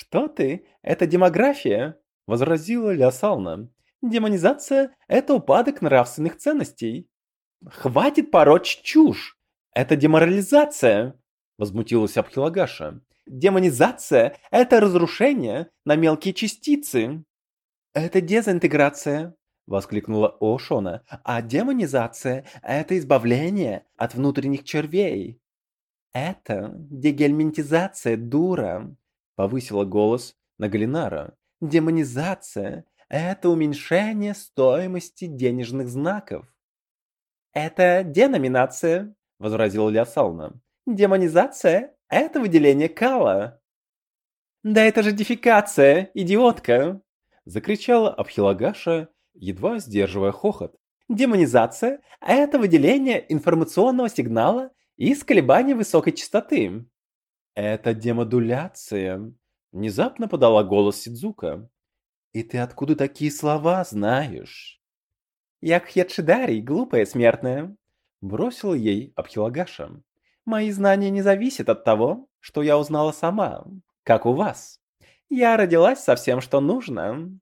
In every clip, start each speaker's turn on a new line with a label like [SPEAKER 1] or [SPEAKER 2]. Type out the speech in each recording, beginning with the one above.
[SPEAKER 1] «Что ты? Это демография!» – возразила Лясална. «Демонизация – это упадок нравственных ценностей». «Хватит порочь чушь! Это деморализация!» – возмутилась Абхилагаша. «Демонизация – это разрушение на мелкие частицы!» «Это дезинтеграция!» – воскликнула Ошона. «А демонизация – это избавление от внутренних червей!» «Это дегельминтизация, дура!» – повысила голос на Галинара. «Демонизация – это уменьшение стоимости денежных знаков». «Это деноминация», – возразила Лясална. «Демонизация – это выделение кала». «Да это же дефикация, идиотка!» – закричала Абхилагаша, едва сдерживая хохот. «Демонизация – это выделение информационного сигнала из колебаний высокой частоты». «Это демодуляция», – внезапно подала голос Сидзука. «И ты откуда такие слова знаешь?» «Я Кхетшидарий, глупая смертная», – бросила ей Абхилагаша. «Мои знания не зависят от того, что я узнала сама, как у вас. Я родилась со всем, что нужно».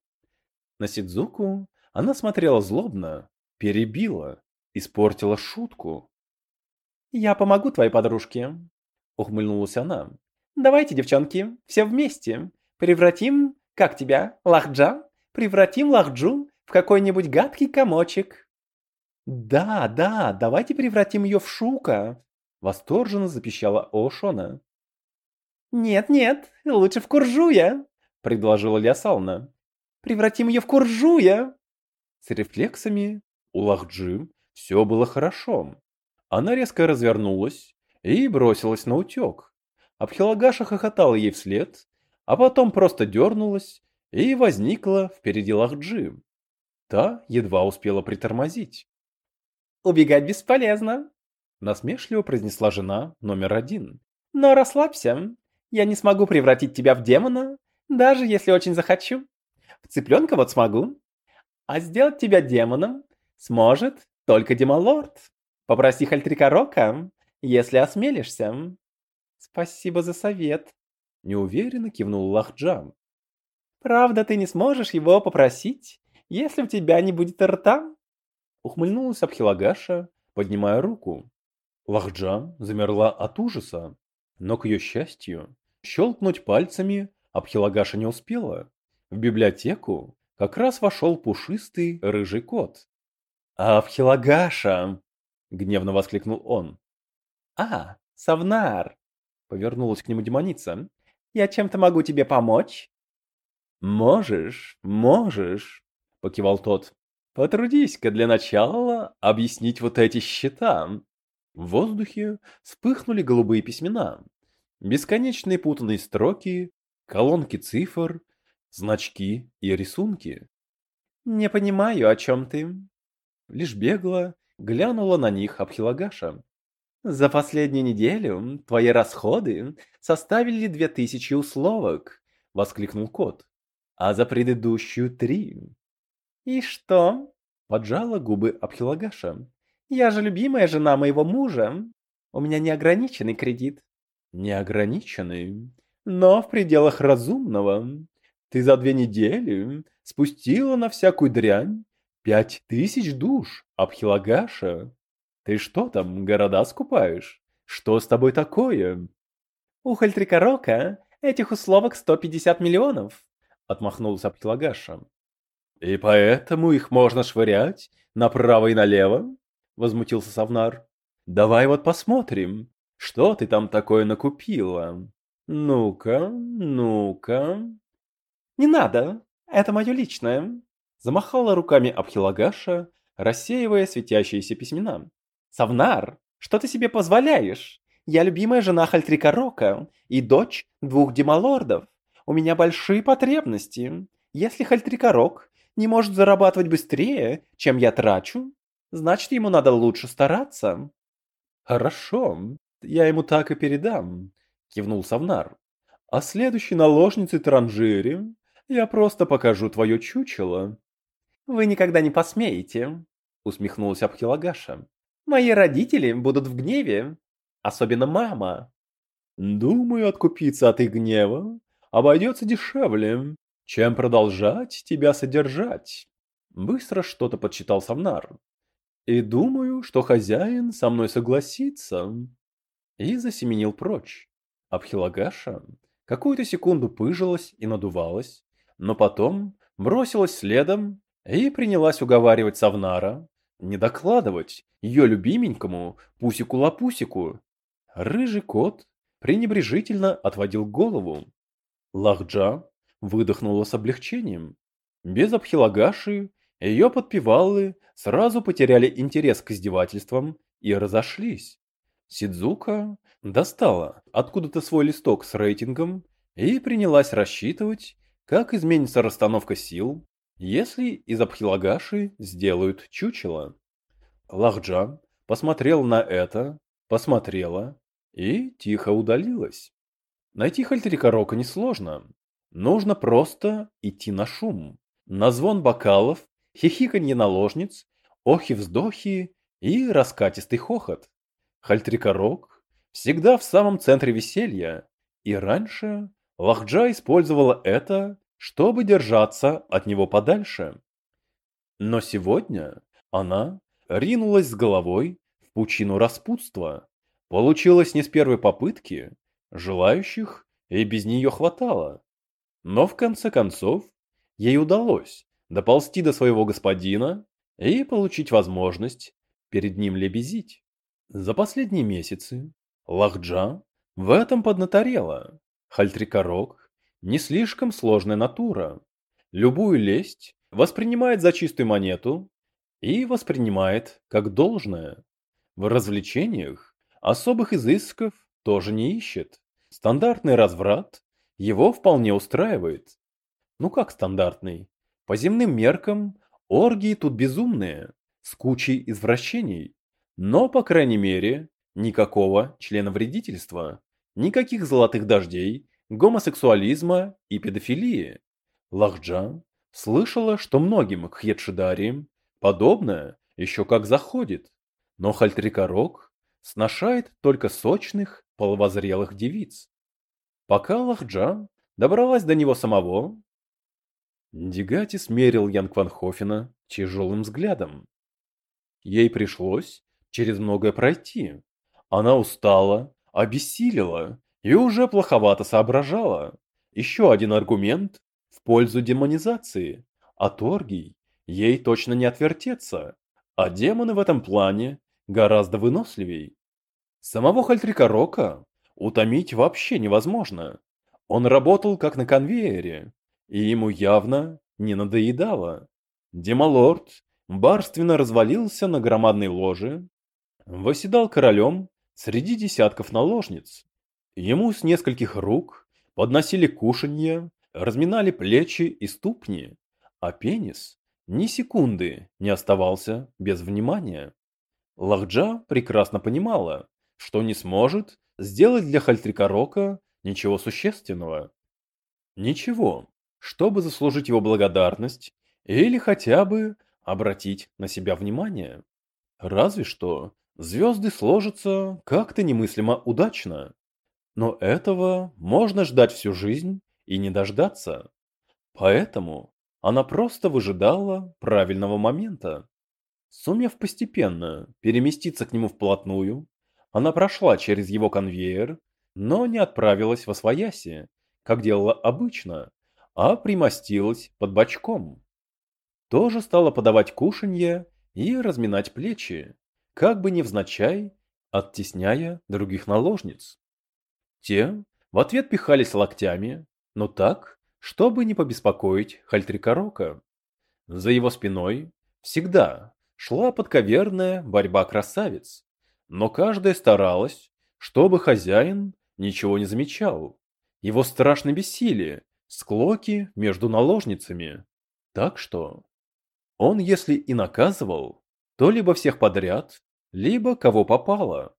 [SPEAKER 1] На Сидзуку она смотрела злобно, перебила, испортила шутку. «Я помогу твоей подружке», – ухмыльнулась она. «Давайте, девчонки, все вместе. Превратим, как тебя, Лахджа? Превратим Лахджу в какой-нибудь гадкий комочек. Да, да, давайте превратим ее в Шука, восторженно запищала Ошона. Нет, нет, лучше в Куржуя, предложила Лясална. Превратим ее в Куржуя. С рефлексами у Лахджи все было хорошо. Она резко развернулась и бросилась на утек. Абхилагаша хохотала ей вслед, а потом просто дернулась и возникла впереди Лахджи. Та едва успела притормозить. «Убегать бесполезно», – насмешливо произнесла жена номер один. «Но расслабься, я не смогу превратить тебя в демона, даже если очень захочу. В цыпленка вот смогу. А сделать тебя демоном сможет только демолорд. Попроси Хальтрика Рока, если осмелишься». «Спасибо за совет», – неуверенно кивнул Лахджам. «Правда, ты не сможешь его попросить, если у тебя не будет рта?» Ухмыльнулась Абхилагаша, поднимая руку. Лахджа замерла от ужаса, но, к ее счастью, щелкнуть пальцами Абхилагаша не успела. В библиотеку как раз вошел пушистый рыжий кот. «Абхилагаша!» — гневно воскликнул он. «А, Савнар!» — повернулась к нему демоница. «Я чем-то могу тебе помочь?» «Можешь, можешь!» — покивал тот. «Потрудись-ка для начала объяснить вот эти счета». В воздухе вспыхнули голубые письмена. Бесконечные путанные строки, колонки цифр, значки и рисунки. «Не понимаю, о чем ты?» Лишь бегло глянула на них Абхилагаша. «За последнюю неделю твои расходы составили две тысячи условок», — воскликнул кот. «А за предыдущую три. «И что?» – поджала губы Абхилагаша. «Я же любимая жена моего мужа. У меня неограниченный кредит». «Неограниченный, но в пределах разумного. Ты за две недели спустила на всякую дрянь пять тысяч душ, Абхилагаша. Ты что там, города скупаешь? Что с тобой такое?» «У Хальтрикорока этих условок 150 миллионов», — отмахнулся Абхилагаша. «И поэтому их можно швырять направо и налево?» — возмутился Савнар. «Давай вот посмотрим, что ты там такое накупила. Ну-ка, ну-ка...» «Не надо, это мое личное», — замахала руками Абхилагаша, рассеивая светящиеся письмена. «Савнар, что ты себе позволяешь? Я любимая жена Хальтрика Рока и дочь двух демалордов. У меня большие потребности. Если Хальтрикорок не может зарабатывать быстрее, чем я трачу, значит, ему надо лучше стараться. Хорошо, я ему так и передам, кивнул Савнар. А следующей наложнице Транжире я просто покажу твое чучело. Вы никогда не посмеете, усмехнулась Абхилагаша. Мои родители будут в гневе, особенно мама. Думаю, откупиться от их гнева обойдется дешевле, чем продолжать тебя содержать. Быстро что-то подсчитал Савнар. И думаю, что хозяин со мной согласится. И засеменил прочь. Абхилагаша какую-то секунду пыжилась и надувалась, но потом бросилась следом и принялась уговаривать Савнара не докладывать ее любименькому Пусику-лапусику. Рыжий кот пренебрежительно отводил голову. Лахджа выдохнула с облегчением. Без Абхилагаши ее подпевалы сразу потеряли интерес к издевательствам и разошлись. Сидзука достала откуда-то свой листок с рейтингом и принялась рассчитывать, как изменится расстановка сил, если из Абхилагаши сделают чучело. Лахджан посмотрел на это, посмотрела и тихо удалилась. Найти Хальтерикорока несложно. Нужно просто идти на шум, на звон бокалов, хихиканье наложниц, охи-вздохи и раскатистый хохот. Хальтрикорок всегда в самом центре веселья, и раньше Лахджа использовала это, чтобы держаться от него подальше. Но сегодня она ринулась с головой в пучину распутства. Получилось не с первой попытки, желающих и без нее хватало. Но в конце концов ей удалось доползти до своего господина и получить возможность перед ним лебезить. За последние месяцы Лахджа в этом поднаторела. Хальтрикорок не слишком сложная натура. Любую лесть воспринимает за чистую монету и воспринимает как должное. В развлечениях особых изысков тоже не ищет. Стандартный разврат его вполне устраивает. Ну как стандартный? По земным меркам оргии тут безумные, с кучей извращений. Но, по крайней мере, никакого членовредительства, никаких золотых дождей, гомосексуализма и педофилии. Лахджан слышала, что многим кхьедшидариям подобное еще как заходит, но Хальтрикорок сношает только сочных половозрелых девиц. Пока Лахджа добралась до него самого, Дигати смерил Ян Кванхофена тяжелым взглядом. Ей пришлось через многое пройти. Она устала, обессилила и уже плоховато соображала. Еще один аргумент в пользу демонизации. А Торгий ей точно не отвертеться, а демоны в этом плане гораздо выносливей. Самого Хальтрика Рока утомить вообще невозможно. Он работал как на конвейере, и ему явно не надоедало. Демалорд барственно развалился на громадной ложе, восседал королем среди десятков наложниц. Ему с нескольких рук подносили кушанье, разминали плечи и ступни, а пенис ни секунды не оставался без внимания. Лахджа прекрасно понимала, что не сможет сделать для Хальтрикорока ничего существенного. Ничего, чтобы заслужить его благодарность или хотя бы обратить на себя внимание. Разве что звезды сложатся как-то немыслимо удачно. Но этого можно ждать всю жизнь и не дождаться. Поэтому она просто выжидала правильного момента. Сумев постепенно переместиться к нему вплотную, она прошла через его конвейер, но не отправилась во свояси, как делала обычно, а примостилась под бочком тоже стала подавать кушанье и разминать плечи, как бы невзначай, оттесняя других наложниц. Те в ответ пихались локтями, но так, чтобы не побеспокоить Хальтрикорока. За его спиной всегда шла подковерная борьба красавиц, но каждая старалась, чтобы хозяин ничего не замечал. Его страшно бесили склоки между наложницами. Так что он, если и наказывал, то либо всех подряд, либо кого попало.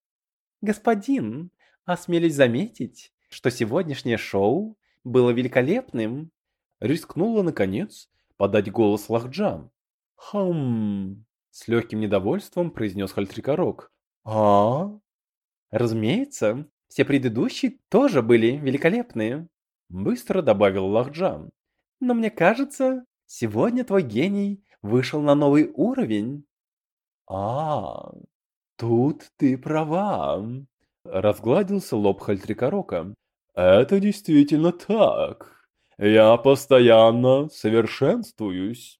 [SPEAKER 1] «Господин, осмелюсь заметить, что сегодняшнее шоу было великолепным», рискнула, наконец, подать голос Лахджан. «Хм...» — с легким недовольством произнес Хальтрикорок. «А?» «Разумеется, все предыдущие тоже были великолепные». Быстро добавил Лахджан. Но мне кажется, сегодня твой гений вышел на новый уровень. А, тут ты права. Разгладился лоб Хальтрикорока. Это действительно так. Я постоянно совершенствуюсь.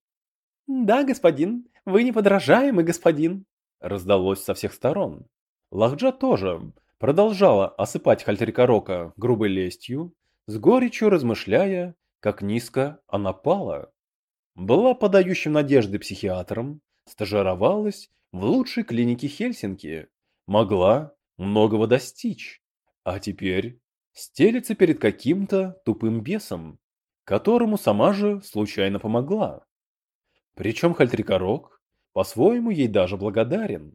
[SPEAKER 1] Да, господин, вы неподражаемый господин. Раздалось со всех сторон. Лахджа тоже продолжала осыпать Хальтрикорока грубой лестью, с горечью размышляя, как низко она пала. Была подающим надежды психиатром, стажировалась в лучшей клинике Хельсинки, могла многого достичь, а теперь стелется перед каким-то тупым бесом, которому сама же случайно помогла. Причем Хальтрикорок по-своему ей даже благодарен.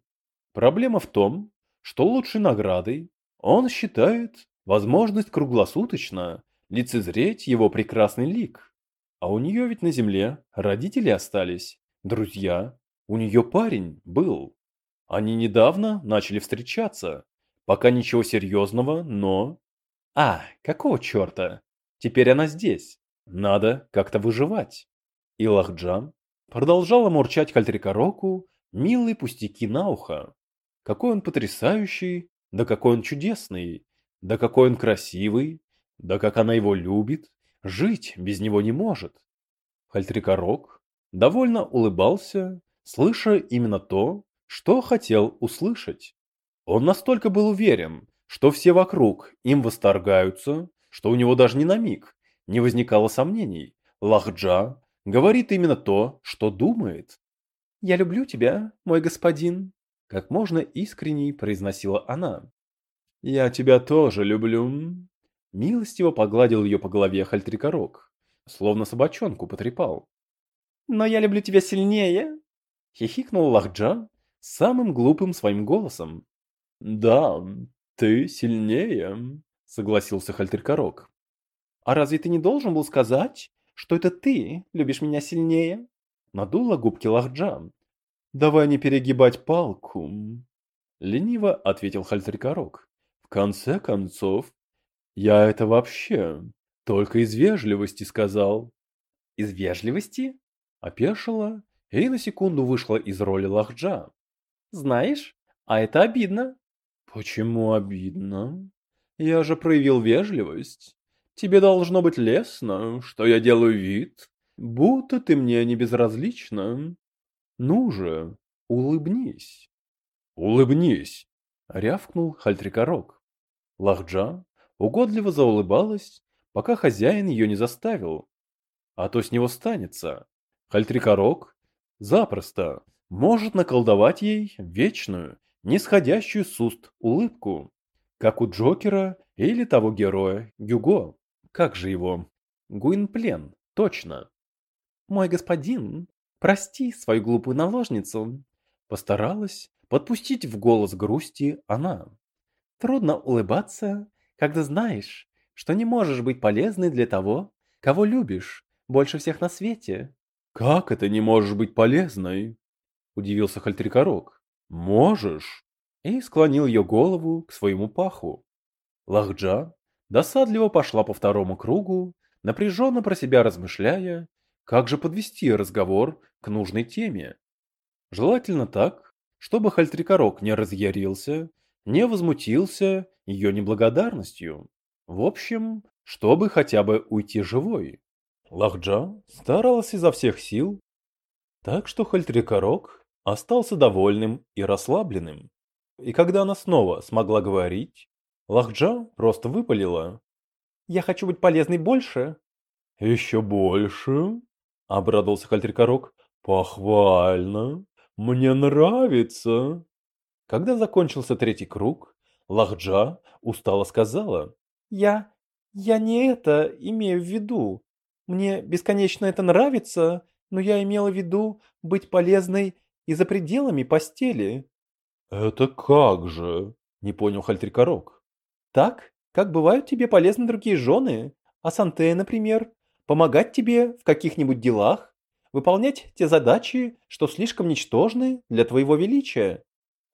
[SPEAKER 1] Проблема в том, что лучшей наградой он считает возможность круглосуточно лицезреть его прекрасный лик. А у нее ведь на земле родители остались, друзья, у нее парень был. Они недавно начали встречаться, пока ничего серьезного, но... А, какого черта? Теперь она здесь, надо как-то выживать. И Лахджан продолжала мурчать Хальтрикороку милые пустяки на ухо. Какой он потрясающий, да какой он чудесный, да какой он красивый, да как она его любит, жить без него не может. Хальтрикорок довольно улыбался, слыша именно то, что хотел услышать. Он настолько был уверен, что все вокруг им восторгаются, что у него даже ни на миг не возникало сомнений. Лахджа говорит именно то, что думает. «Я люблю тебя, мой господин», — как можно искренней произносила она. «Я тебя тоже люблю», Милостиво погладил ее по голове Хальтрикорок, словно собачонку потрепал. «Но я люблю тебя сильнее!» Хихикнул Лахджа самым глупым своим голосом. «Да, ты сильнее», — согласился Хальтрикорок. «А разве ты не должен был сказать, что это ты любишь меня сильнее?» Надула губки Лахджа. «Давай не перегибать палку», — лениво ответил Хальтрикорок. «В конце концов, я это вообще только из вежливости сказал. Из вежливости? Опешила и на секунду вышла из роли лахджа. Знаешь, а это обидно. Почему обидно? Я же проявил вежливость. Тебе должно быть лестно, что я делаю вид, будто ты мне не безразлична. Ну же, улыбнись. Улыбнись, рявкнул Хальтрикорок. Лахджа угодливо заулыбалась, пока хозяин ее не заставил. А то с него станется. Хальтрикорок запросто может наколдовать ей вечную, нисходящую с уст улыбку, как у Джокера или того героя Гюго. Как же его? Гуинплен, точно. Мой господин, прости свою глупую наложницу. Постаралась подпустить в голос грусти она. Трудно улыбаться, когда знаешь, что не можешь быть полезной для того, кого любишь больше всех на свете. Как это не можешь быть полезной? Удивился Хальтрикорок. Можешь. И склонил ее голову к своему паху. Лахджа досадливо пошла по второму кругу, напряженно про себя размышляя, как же подвести разговор к нужной теме. Желательно так, чтобы Хальтрикорок не разъярился не возмутился ее неблагодарностью. В общем, чтобы хотя бы уйти живой. Лахджа старалась изо всех сил, так что Хальтрикорок остался довольным и расслабленным. И когда она снова смогла говорить, Лахджа просто выпалила. «Я хочу быть полезной больше». «Еще больше?» — обрадовался Хальтрикорок. «Похвально! Мне нравится!» Когда закончился третий круг, Лахджа устало сказала. «Я... я не это имею в виду. Мне бесконечно это нравится, но я имела в виду быть полезной и за пределами постели». «Это как же?» – не понял Хальтрикорок. «Так, как бывают тебе полезны другие жены, а Санте, например, помогать тебе в каких-нибудь делах, выполнять те задачи, что слишком ничтожны для твоего величия.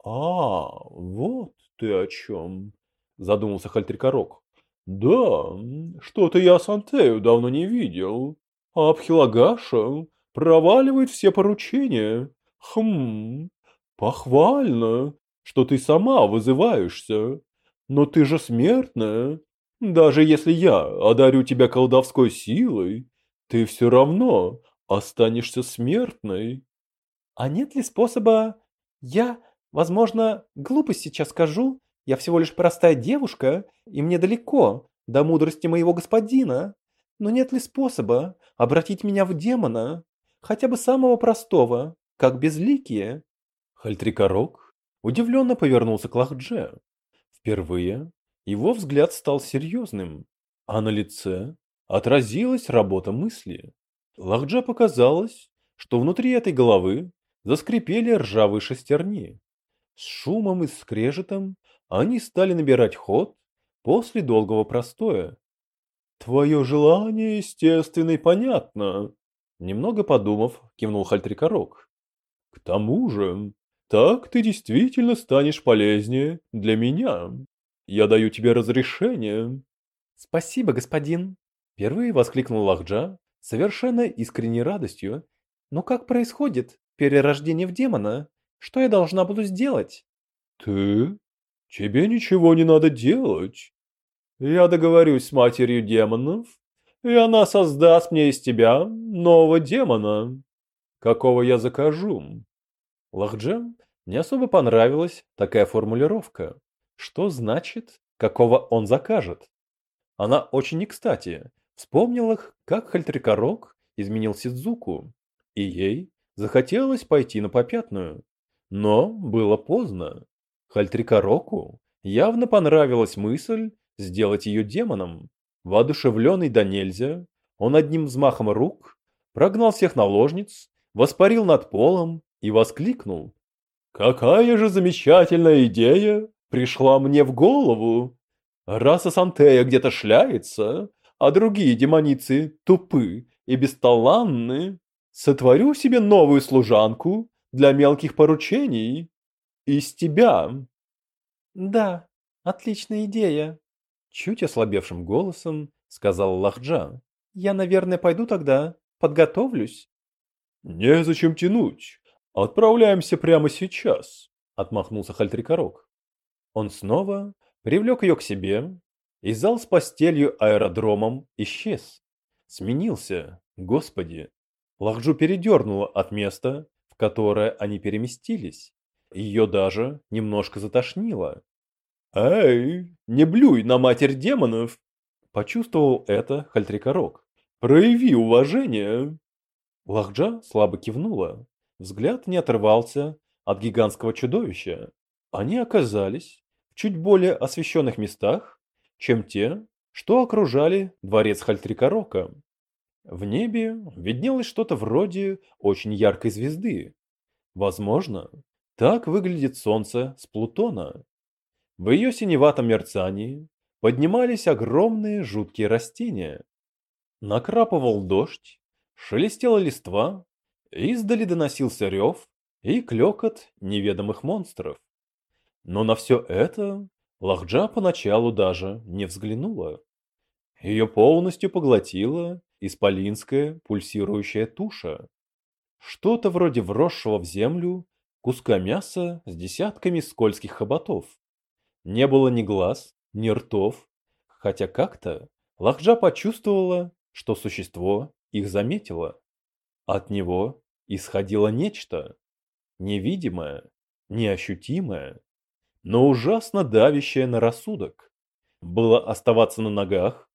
[SPEAKER 1] «А, вот ты о чем!» – задумался Хальтрикорок.
[SPEAKER 2] Да, что-то я Сантею давно не видел. А Абхилагаша проваливает все поручения. Хм, похвально, что ты сама вызываешься. Но ты же смертная. Даже если я одарю тебя колдовской силой, ты все равно останешься смертной.
[SPEAKER 1] А нет ли способа... Я, возможно, глупость сейчас скажу, я всего лишь простая девушка, и мне далеко до мудрости моего господина. Но нет ли способа обратить меня в демона, хотя бы самого простого, как безликие?»
[SPEAKER 2] Хальтрикорок удивленно повернулся к Лахдже. Впервые его взгляд стал серьезным, а на лице отразилась работа мысли. Лахдже показалось, что внутри этой головы заскрипели ржавые шестерни. С шумом и скрежетом они стали набирать ход после долгого простоя. «Твое желание, естественно, и понятно», — немного подумав, кивнул Хальтрикорок. «К тому же, так ты действительно станешь полезнее для меня. Я даю тебе разрешение».
[SPEAKER 1] «Спасибо, господин», — впервые воскликнул Лахджа, совершенно искренней радостью. «Но как происходит перерождение в демона? Что я должна буду сделать?»
[SPEAKER 2] «Ты? Тебе ничего не надо делать. Я договорюсь с матерью демонов, и она создаст мне из тебя нового демона, какого я закажу.
[SPEAKER 1] Лахджем не особо понравилась такая формулировка. Что значит, какого он закажет? Она очень не кстати вспомнила, как Хальтрикорок изменил Сидзуку, и ей захотелось пойти на попятную. Но было поздно. Хальтрикороку явно понравилась мысль сделать ее демоном. Воодушевленный до нельзя, он одним взмахом рук прогнал всех наложниц, воспарил над полом и воскликнул. «Какая же замечательная идея пришла мне в голову! Раз Асантея где-то шляется, а другие демоницы тупы и бесталанны, сотворю себе новую служанку для мелких поручений из тебя». «Да, отличная идея», Чуть ослабевшим голосом сказал Лахджа. «Я, наверное, пойду тогда, подготовлюсь».
[SPEAKER 2] «Незачем тянуть. Отправляемся прямо сейчас», — отмахнулся Хальтрикорок.
[SPEAKER 1] Он снова привлек ее к себе, и зал с постелью аэродромом исчез. Сменился, господи. Лахджу передернула от места, в которое они переместились. Ее даже немножко затошнило.
[SPEAKER 2] «Эй, не блюй на матерь демонов!»
[SPEAKER 1] Почувствовал это Хальтрикорок.
[SPEAKER 2] «Прояви уважение!»
[SPEAKER 1] Лахджа слабо кивнула. Взгляд не отрывался от гигантского чудовища. Они оказались в чуть более освещенных местах, чем те, что окружали дворец Хальтрикорока. В небе виднелось что-то вроде очень яркой звезды. Возможно, так выглядит солнце с Плутона. В ее синеватом мерцании поднимались огромные жуткие растения. Накрапывал дождь, шелестела листва, издали доносился рев и клекот неведомых монстров. Но на все это Лахджа поначалу даже не взглянула. Ее полностью поглотила исполинская пульсирующая туша. Что-то вроде вросшего в землю куска мяса с десятками скользких хоботов. Не было ни глаз, ни ртов, хотя как-то Лахджа почувствовала, что существо их заметило. От него исходило нечто, невидимое, неощутимое, но ужасно давящее на рассудок. Было оставаться на ногах,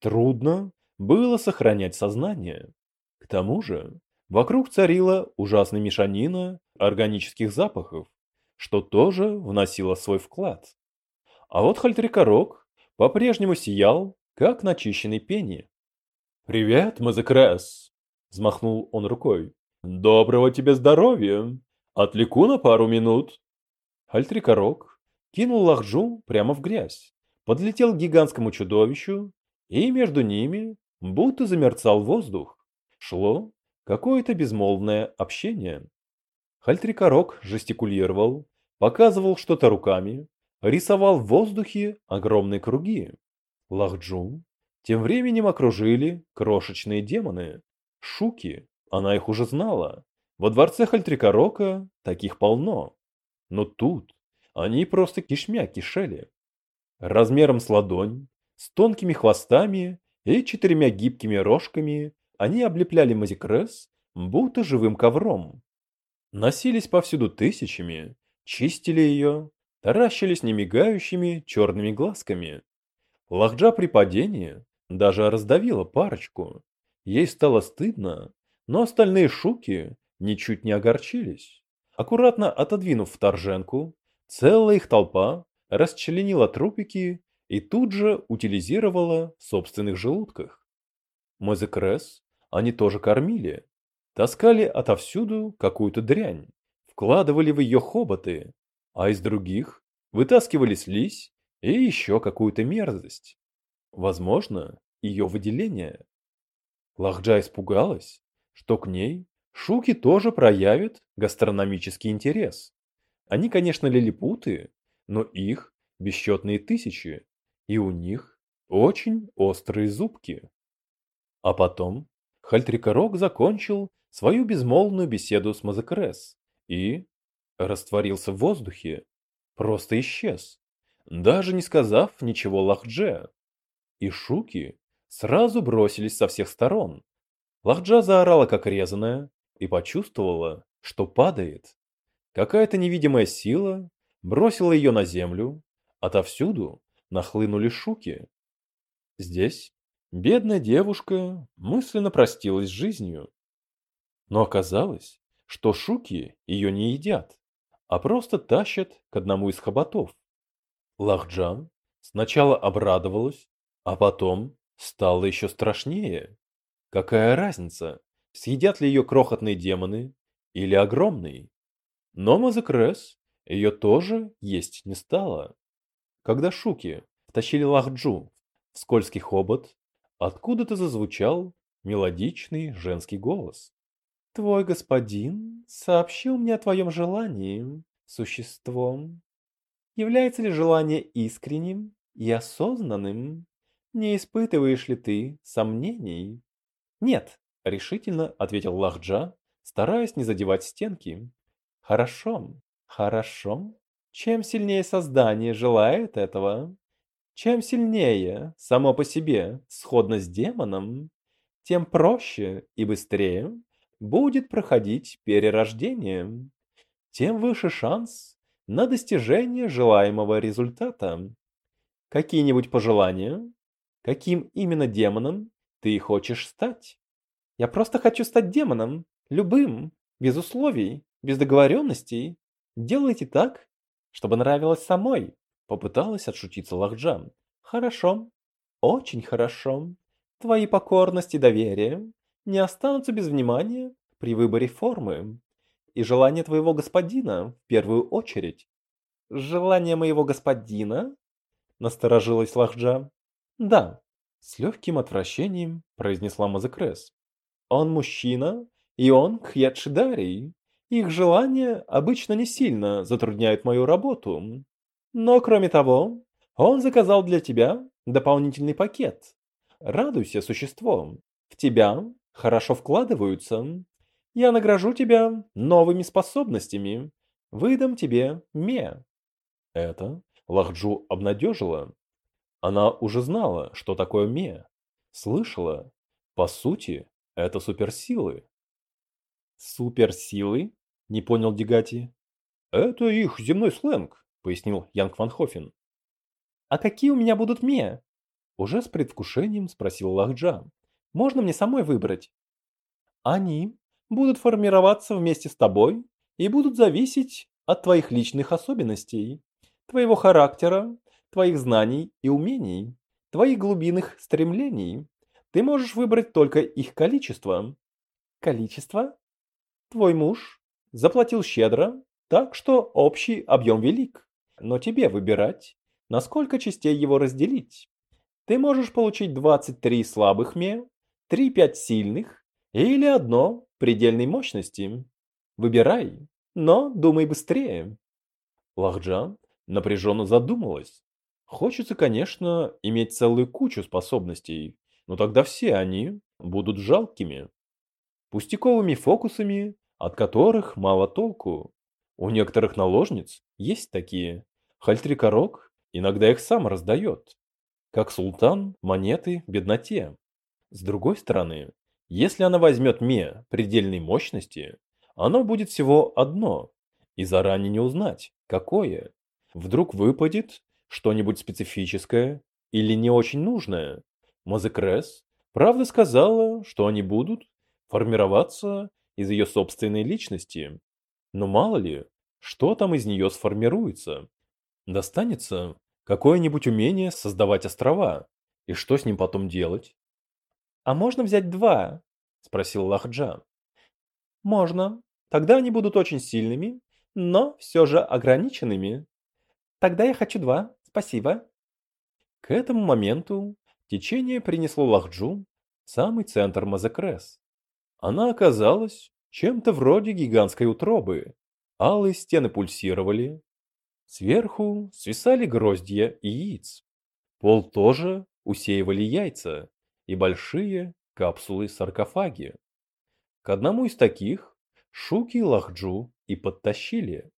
[SPEAKER 1] трудно было сохранять сознание. К тому же вокруг царила ужасная мешанина органических запахов, что тоже вносило свой вклад. А вот Хальтрикорок по-прежнему сиял, как начищенный пени. «Привет, Мазекрес!» – взмахнул он рукой. «Доброго тебе здоровья! Отвлеку на пару минут!» Хальтрикорок кинул лахджу прямо в грязь, подлетел к гигантскому чудовищу, и между ними будто замерцал воздух. Шло какое-то безмолвное общение. Хальтрикорок жестикулировал, показывал что-то руками, рисовал в воздухе огромные круги.
[SPEAKER 2] Лахджу тем временем окружили крошечные демоны. Шуки, она их уже знала. Во дворце Хальтрикорока таких полно. Но тут они просто кишмя кишели. Размером с ладонь, с тонкими хвостами и четырьмя гибкими рожками они облепляли Мазикрес, будто живым ковром. Носились повсюду тысячами, чистили ее, таращились немигающими черными глазками. Лахджа при падении даже раздавила парочку. Ей стало стыдно, но остальные шуки ничуть не огорчились. Аккуратно отодвинув вторженку, целая их толпа расчленила трупики и тут же утилизировала в собственных желудках. Мозекрес они тоже кормили, таскали отовсюду какую-то дрянь, вкладывали в ее хоботы, а из других вытаскивали слизь и еще какую-то мерзость. Возможно, ее выделение. Лахджа испугалась, что к ней шуки тоже проявят гастрономический интерес. Они, конечно, лилипуты, но их бесчетные тысячи, и у них очень острые зубки. А потом Хальтрикорок закончил свою безмолвную беседу с Мазакрес и растворился в воздухе, просто исчез, даже не сказав ничего Лахдже. И шуки сразу бросились со всех сторон. Лахджа заорала как резаная и почувствовала, что падает. Какая-то невидимая сила бросила ее на землю, отовсюду нахлынули шуки. Здесь бедная девушка мысленно простилась с жизнью. Но оказалось, что шуки ее не едят, а просто тащат к одному из хоботов. Лахджан сначала обрадовалась, а потом стало еще страшнее. Какая разница, съедят ли ее крохотные демоны или огромные? Но Мазекрес ее тоже есть не стало. Когда шуки втащили Лахджу в скользкий хобот, откуда-то зазвучал мелодичный женский голос. «Твой господин сообщил мне о твоем желании, существом. Является ли желание искренним и осознанным? Не испытываешь ли ты сомнений?» «Нет», — решительно ответил Лахджа, стараясь не задевать стенки. «Хорошо, хорошо. Чем сильнее создание желает этого, чем сильнее само по себе сходно с демоном, тем проще и быстрее будет проходить перерождение, тем выше шанс на достижение желаемого результата. Какие-нибудь пожелания? Каким именно демоном ты хочешь стать? Я просто хочу стать демоном, любым, без условий, без договоренностей. Делайте так, чтобы нравилось самой. Попыталась отшутиться Лахджан. Хорошо, очень хорошо. Твои покорность и доверие не останутся без внимания при выборе формы. И желание твоего господина в первую очередь. Желание моего господина? Насторожилась Лахджа. Да, с легким отвращением произнесла Мазекрес. Он мужчина, и он Кхьядшидарий. Их желания обычно не сильно затрудняют мою работу. Но кроме того, он заказал для тебя дополнительный пакет. Радуйся, существо. В тебя хорошо вкладываются. Я награжу тебя новыми способностями. Выдам тебе ме. Это Лахджу обнадежила. Она уже знала, что такое ме. Слышала. По сути, это суперсилы. Суперсилы? Не понял Дигати. Это их земной сленг пояснил Янг Ван Хофен. А какие у меня будут ме? Уже с предвкушением спросил Лахджа. Можно мне самой выбрать? Они будут формироваться вместе с тобой и будут зависеть от твоих личных особенностей, твоего характера, твоих знаний и умений, твоих глубинных стремлений. Ты можешь выбрать только их количество. Количество? Твой муж заплатил щедро, так что общий объем велик но тебе выбирать, на сколько частей его разделить. Ты можешь получить 23 слабых ме, 3-5 сильных или одно предельной мощности. Выбирай, но думай быстрее. Лахджан напряженно задумалась. Хочется, конечно, иметь целую кучу способностей, но тогда все они будут жалкими. Пустяковыми фокусами, от которых мало толку. У некоторых наложниц есть такие. Хальтрикорок иногда их сам раздает. Как султан монеты бедноте. С другой стороны, если она возьмет ме предельной мощности, оно будет всего одно, и заранее не узнать, какое. Вдруг выпадет что-нибудь специфическое или не очень нужное. Мазекрес правда сказала, что они будут формироваться из ее собственной личности. Но мало ли, что там из нее сформируется. Достанется какое-нибудь умение создавать острова. И что с ним потом делать?
[SPEAKER 1] «А можно взять два?» – спросил Лахджа.
[SPEAKER 2] «Можно. Тогда они будут очень сильными, но все же ограниченными».
[SPEAKER 1] «Тогда я хочу два. Спасибо.
[SPEAKER 2] К этому моменту течение принесло Лахджу в самый центр Мазакрес. Она оказалась чем-то вроде гигантской утробы. Алые стены пульсировали. Сверху свисали гроздья яиц. Пол тоже усеивали яйца и большие капсулы-саркофаги. К одному из таких Шуки Лахджу и подтащили.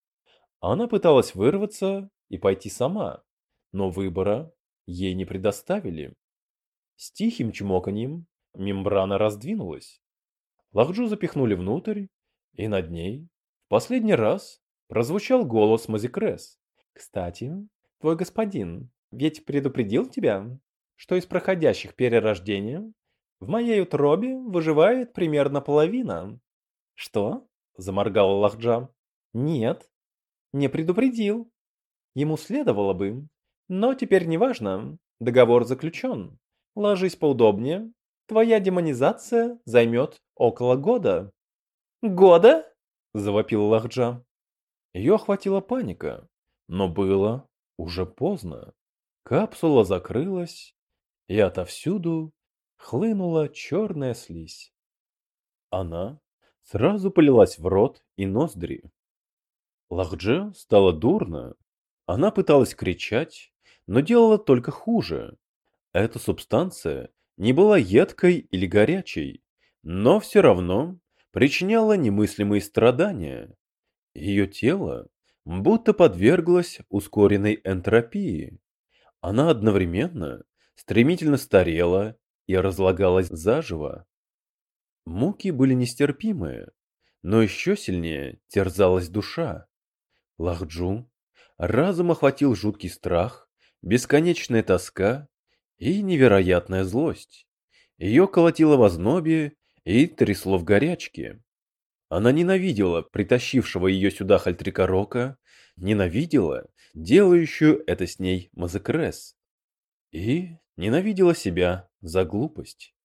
[SPEAKER 2] Она пыталась вырваться и пойти сама, но выбора ей не предоставили. С тихим чмоканьем мембрана раздвинулась. Лахджу запихнули внутрь, и над ней в последний раз прозвучал голос Мазикрес.
[SPEAKER 1] «Кстати, твой господин ведь предупредил тебя, что из проходящих перерождения в моей утробе выживает примерно половина».
[SPEAKER 2] «Что?» – заморгала Лахджа.
[SPEAKER 1] «Нет, не предупредил. Ему следовало бы, но теперь не важно. Договор заключен. Ложись поудобнее. Твоя демонизация займет около года.
[SPEAKER 2] Года? Завопил Лахджа. Ее охватила паника, но было уже поздно. Капсула закрылась, и отовсюду хлынула черная слизь. Она сразу полилась в рот и ноздри. Лахдже стало дурно. Она пыталась кричать, но делала только хуже. Эта субстанция не была едкой или горячей, но все равно причиняла немыслимые страдания. Ее тело будто подверглось ускоренной энтропии. Она одновременно стремительно старела и разлагалась заживо. Муки были нестерпимые, но еще сильнее терзалась душа. Лахджу разум охватил жуткий страх, бесконечная тоска и невероятная злость. Ее колотило в ознобе и трясло в горячке. Она ненавидела притащившего ее сюда Хальтрикорока, ненавидела делающую это с ней Мазекрес. И ненавидела себя за глупость.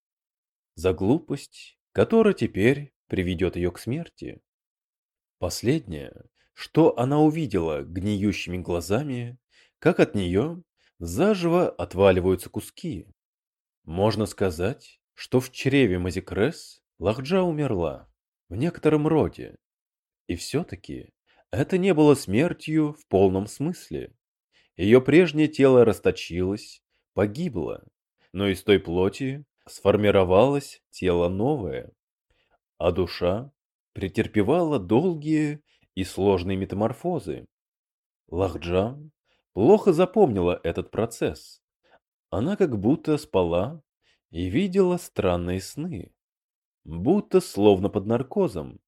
[SPEAKER 2] За глупость, которая теперь приведет ее к смерти. Последнее, что она увидела гниющими глазами, как от нее заживо отваливаются куски. Можно сказать, что в чреве Мазикрес Лахджа умерла, в некотором роде. И все-таки это не было смертью в полном смысле. Ее прежнее тело расточилось, погибло, но из той плоти сформировалось тело новое, а душа претерпевала долгие и сложные метаморфозы. Лахджа плохо запомнила этот процесс. Она как будто спала и видела странные сны, будто словно под наркозом,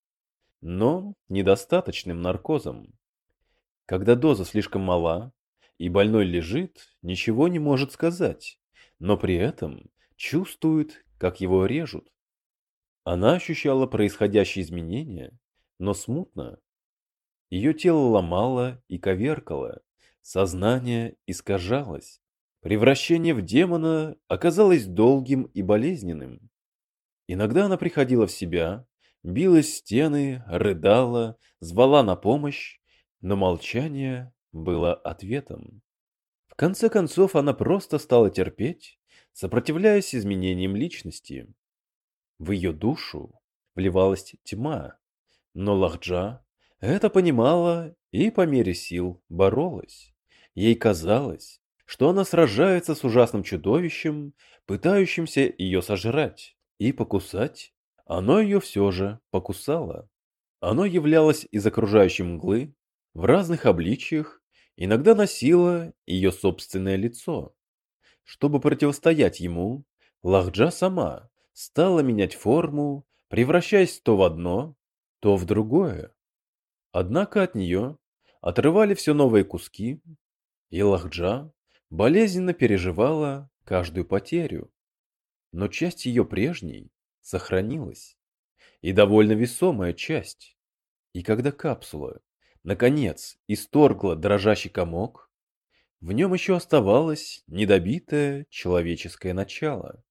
[SPEAKER 2] но недостаточным наркозом. Когда доза слишком мала, и больной лежит, ничего не может сказать, но при этом чувствует, как его режут. Она ощущала происходящие изменения, но смутно. Ее тело ломало и коверкало, Сознание искажалось. Превращение в демона оказалось долгим и болезненным. Иногда она приходила в себя, билась в стены, рыдала, звала на помощь, но молчание было ответом. В конце концов она просто стала терпеть, сопротивляясь изменениям личности. В ее душу вливалась тьма, но Лахджа это понимала и по мере сил боролась. Ей казалось, что она сражается с ужасным чудовищем, пытающимся ее сожрать и покусать. Оно ее все же покусало. Оно являлось из окружающей мглы в разных обличиях, иногда носило ее собственное лицо. Чтобы противостоять ему, Лахджа сама стала менять форму, превращаясь то в одно, то в другое. Однако от нее отрывали все новые куски, и Лахджа болезненно переживала каждую потерю. Но часть ее прежней сохранилась, и довольно весомая часть. И когда капсула, наконец, исторгла дрожащий комок, в нем еще оставалось недобитое человеческое начало,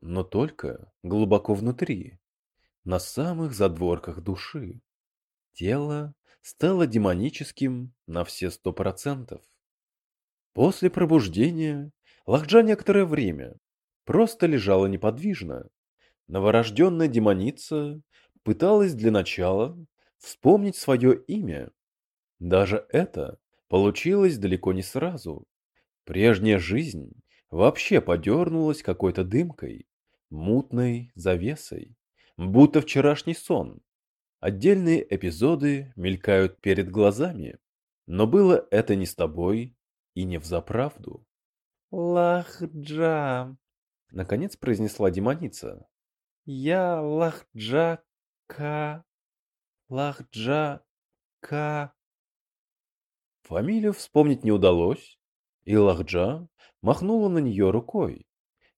[SPEAKER 2] но только глубоко внутри, на самых задворках души. Тело стало демоническим на все сто процентов. После пробуждения Лахджа некоторое время просто лежала неподвижно. Новорожденная демоница пыталась для начала вспомнить свое имя. Даже это получилось далеко не сразу. Прежняя жизнь вообще подернулась какой-то дымкой, мутной завесой, будто вчерашний сон. Отдельные эпизоды мелькают перед глазами, но было это не с тобой и не взаправду.
[SPEAKER 1] «Лахджа!» — наконец произнесла демоница. «Я Лахджа-ка... Лахджа-ка...»
[SPEAKER 2] Фамилию вспомнить не удалось, и Лахджа махнула на нее рукой.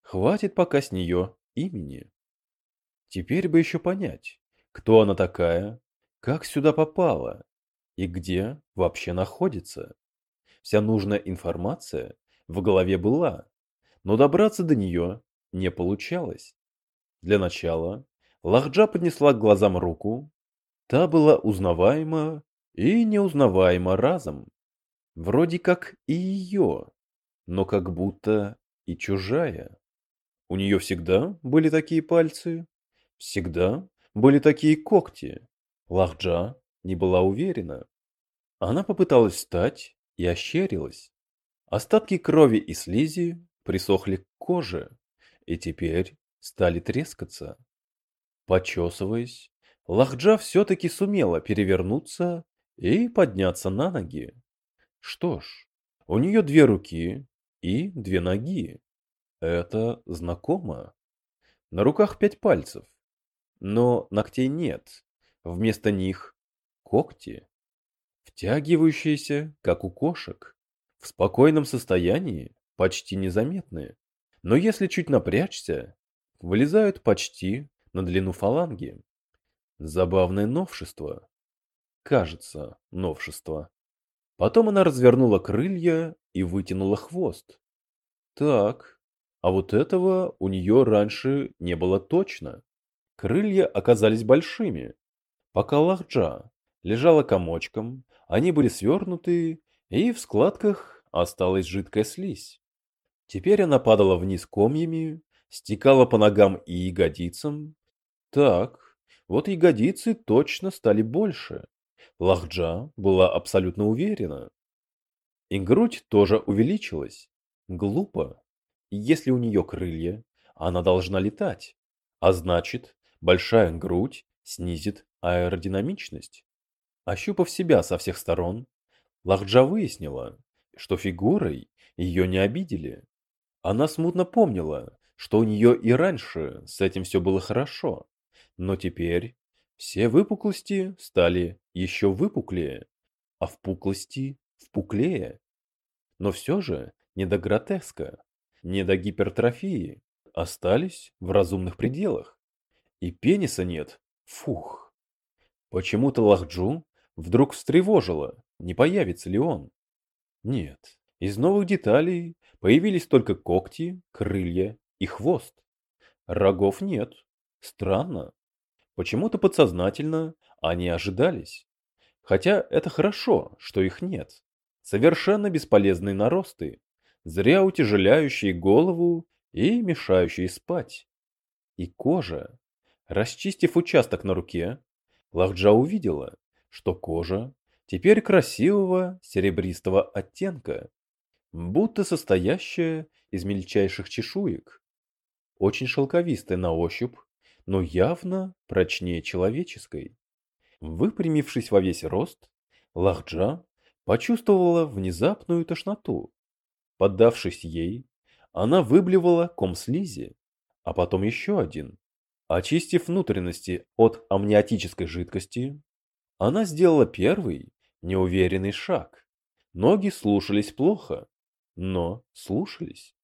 [SPEAKER 2] Хватит пока с нее имени. Теперь бы еще понять, кто она такая, как сюда попала и где вообще находится. Вся нужная информация в голове была, но добраться до нее не получалось. Для начала Лахджа поднесла к глазам руку. Та была узнаваема и неузнаваема разом. Вроде как и ее, но как будто и чужая. У нее всегда были такие пальцы, всегда были такие когти. Лахджа не была уверена. Она попыталась встать и ощерилась. Остатки крови и слизи присохли к коже и теперь стали трескаться. Почесываясь, Лахджа все-таки сумела перевернуться и подняться на ноги. Что ж, у нее две руки и две ноги. Это знакомо. На руках пять пальцев, но ногтей нет. Вместо них когти втягивающиеся, как у кошек, в спокойном состоянии, почти незаметные, но если чуть напрячься, вылезают почти на длину фаланги. Забавное новшество. Кажется, новшество. Потом она развернула крылья и вытянула хвост. Так, а вот этого у нее раньше не было точно. Крылья оказались большими. Пока Лахджа лежала комочком, они были свернуты, и в складках осталась жидкая слизь. Теперь она падала вниз комьями, стекала по ногам и ягодицам. Так, вот ягодицы точно стали больше. Лахджа была абсолютно уверена. И грудь тоже увеличилась. Глупо. Если у нее крылья, она должна летать. А значит, большая грудь снизит аэродинамичность. Ощупав себя со всех сторон, Лахджа выяснила, что фигурой ее не обидели. Она смутно помнила, что у нее и раньше с этим все было хорошо, но теперь все выпуклости стали еще выпуклее, а впуклости впуклее. Но все же не до гротеска, не до гипертрофии, остались в разумных пределах. И пениса нет, фух. Почему-то Лахджу вдруг встревожило, не появится ли он. Нет, из новых деталей появились только когти, крылья и хвост. Рогов нет. Странно. Почему-то подсознательно они ожидались. Хотя это хорошо, что их нет. Совершенно бесполезные наросты, зря утяжеляющие голову и мешающие спать. И кожа. Расчистив участок на руке, Лахджа увидела, что кожа теперь красивого серебристого оттенка. будто состоящая из мельчайших чешуек. Очень шелковистая на ощупь, но явно прочнее человеческой. Выпрямившись во весь рост, Лахджа почувствовала внезапную тошноту. Поддавшись ей, она выблевала ком слизи, а потом еще один. Очистив внутренности от амниотической жидкости, она сделала первый, неуверенный шаг. Ноги слушались плохо, но слушались.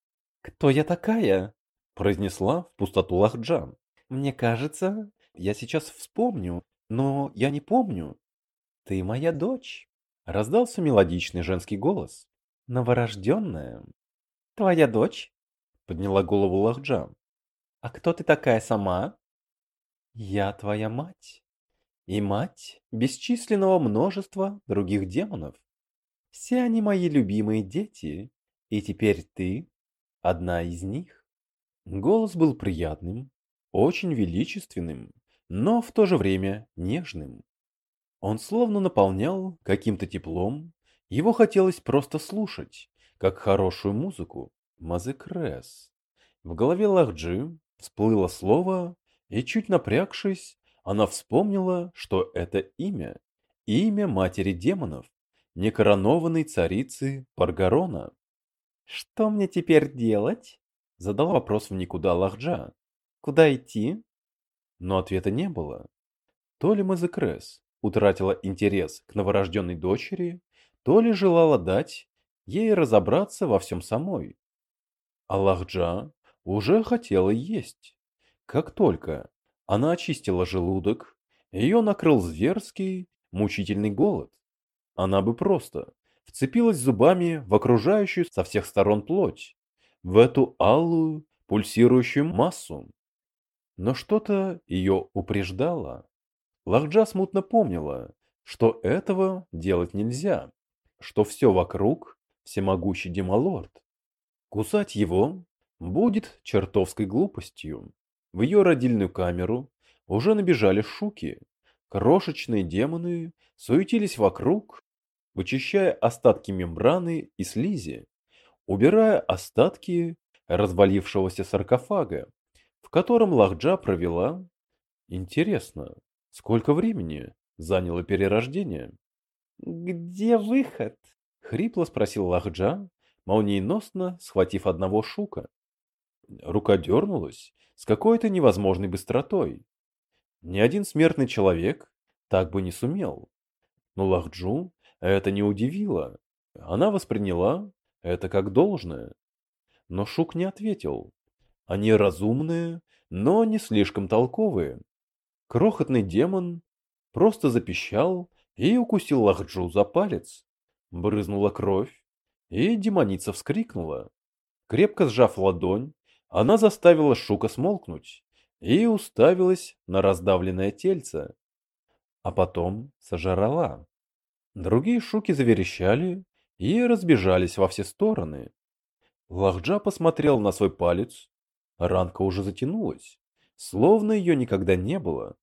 [SPEAKER 1] «Кто я такая?»
[SPEAKER 2] – произнесла в пустоту Лахджан.
[SPEAKER 1] «Мне кажется, я сейчас вспомню, но я не помню. Ты моя дочь», – раздался мелодичный женский голос. «Новорожденная». «Твоя дочь?» – подняла голову Лахджан. «А кто ты такая сама?» «Я твоя мать. И мать бесчисленного множества других демонов. Все они мои любимые дети, и теперь ты одна из них.
[SPEAKER 2] Голос был приятным, очень величественным, но в то же время нежным. Он словно наполнял каким-то теплом, его хотелось просто слушать, как хорошую музыку. Мазекрес. В голове Лахджи всплыло слово, и чуть напрягшись, она вспомнила, что это имя, имя матери демонов, некоронованной царицы Паргарона.
[SPEAKER 1] «Что мне теперь делать?» — задал вопрос в никуда Лахджа. «Куда идти?»
[SPEAKER 2] Но ответа не было. То ли Мазекрес утратила интерес к новорожденной дочери, то ли желала дать ей разобраться во всем самой. А Лахджа уже хотела есть. Как только она очистила желудок, ее накрыл зверский, мучительный голод. Она бы просто вцепилась зубами в окружающую со всех сторон плоть, в эту алую, пульсирующую массу. Но что-то ее упреждало. Лахджа смутно помнила, что этого делать нельзя, что все вокруг всемогущий демалорд. Кусать его будет чертовской глупостью. В ее родильную камеру уже набежали шуки. Крошечные демоны суетились вокруг, вычищая остатки мембраны и слизи, убирая остатки развалившегося саркофага, в котором Лахджа провела. Интересно, сколько времени заняло перерождение?
[SPEAKER 1] «Где выход?»
[SPEAKER 2] — хрипло спросил Лахджа, молниеносно схватив одного шука. Рука дернулась с какой-то невозможной быстротой. Ни один смертный человек так бы не сумел. Но Лахджу это не удивило. Она восприняла это как должное. Но Шук не ответил. Они разумные, но не слишком толковые. Крохотный демон просто запищал и укусил Лахджу за палец. Брызнула кровь, и демоница вскрикнула. Крепко сжав ладонь, она заставила Шука смолкнуть и уставилась на раздавленное тельце. А потом сожрала. Другие шуки заверещали и разбежались во все стороны. Лахджа посмотрел на свой палец. Ранка уже затянулась, словно ее никогда не было.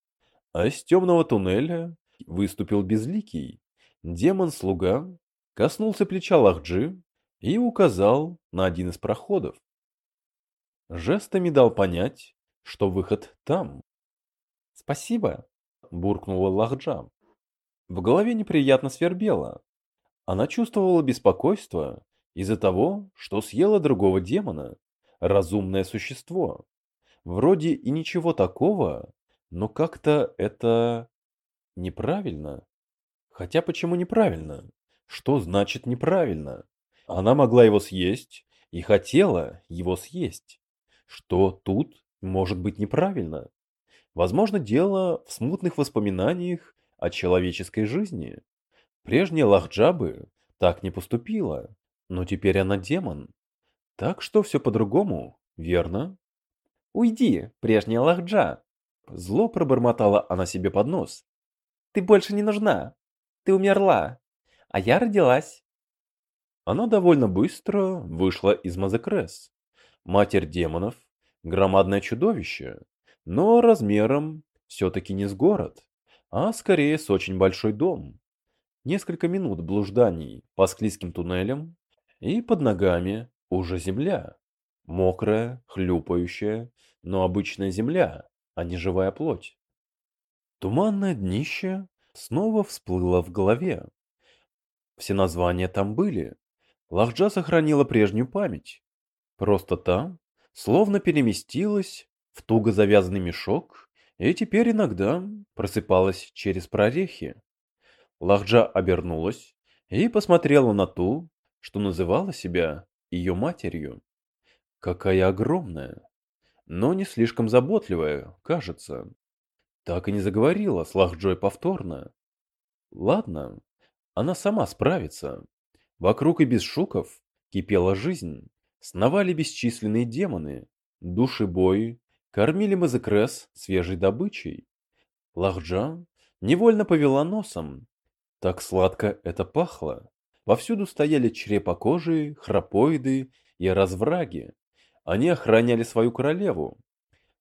[SPEAKER 2] А из темного туннеля выступил безликий. Демон-слуга коснулся плеча Лахджи и указал на один из проходов. Жестами дал понять, что выход там.
[SPEAKER 1] «Спасибо», — буркнула Лахджа. В голове неприятно свербело. Она чувствовала беспокойство из-за того, что съела другого демона, разумное существо. Вроде и ничего такого, но как-то это неправильно. Хотя почему неправильно? Что значит неправильно? Она могла его съесть и хотела его съесть. Что тут может быть неправильно? Возможно, дело в смутных воспоминаниях о человеческой жизни. Прежняя Лахджабы так не поступила, но теперь она демон. Так что все по-другому, верно? «Уйди, прежняя Лахджа!» Зло пробормотала она себе под нос. «Ты больше не нужна. Ты умерла. А я родилась».
[SPEAKER 2] Она довольно быстро вышла из Мазекрес. Матерь демонов, громадное чудовище, но размером все-таки не с город а скорее с очень большой дом. Несколько минут блужданий по склизким туннелям, и под ногами уже земля. Мокрая, хлюпающая, но обычная земля, а не живая плоть. Туманное днище снова всплыло в голове. Все названия там были. Лахджа сохранила прежнюю память. Просто там, словно переместилась в туго завязанный мешок и теперь иногда просыпалась через прорехи. Лахджа обернулась и посмотрела на ту, что называла себя ее матерью. Какая огромная, но не слишком заботливая, кажется. Так и не заговорила с Лахджой повторно. Ладно, она сама справится. Вокруг и без шуков кипела жизнь. Сновали бесчисленные демоны, души бои, кормили Мазекрес свежей добычей. Лахджа невольно повела носом. Так сладко это пахло. Повсюду стояли чрепокожие, храпоиды и развраги. Они охраняли свою королеву.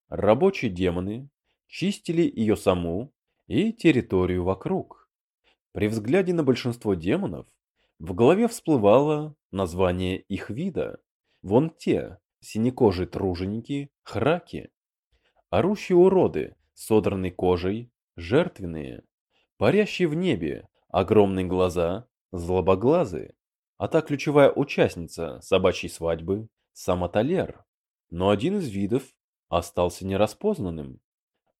[SPEAKER 2] Рабочие демоны чистили ее саму и территорию вокруг. При взгляде на большинство демонов в голове всплывало название их вида. Вон те, синекожие труженики, храки. Орущие уроды, содранной кожей, жертвенные. Парящие в небе, огромные глаза, злобоглазые. А та ключевая участница собачьей свадьбы, сама Талер. Но один из видов остался нераспознанным.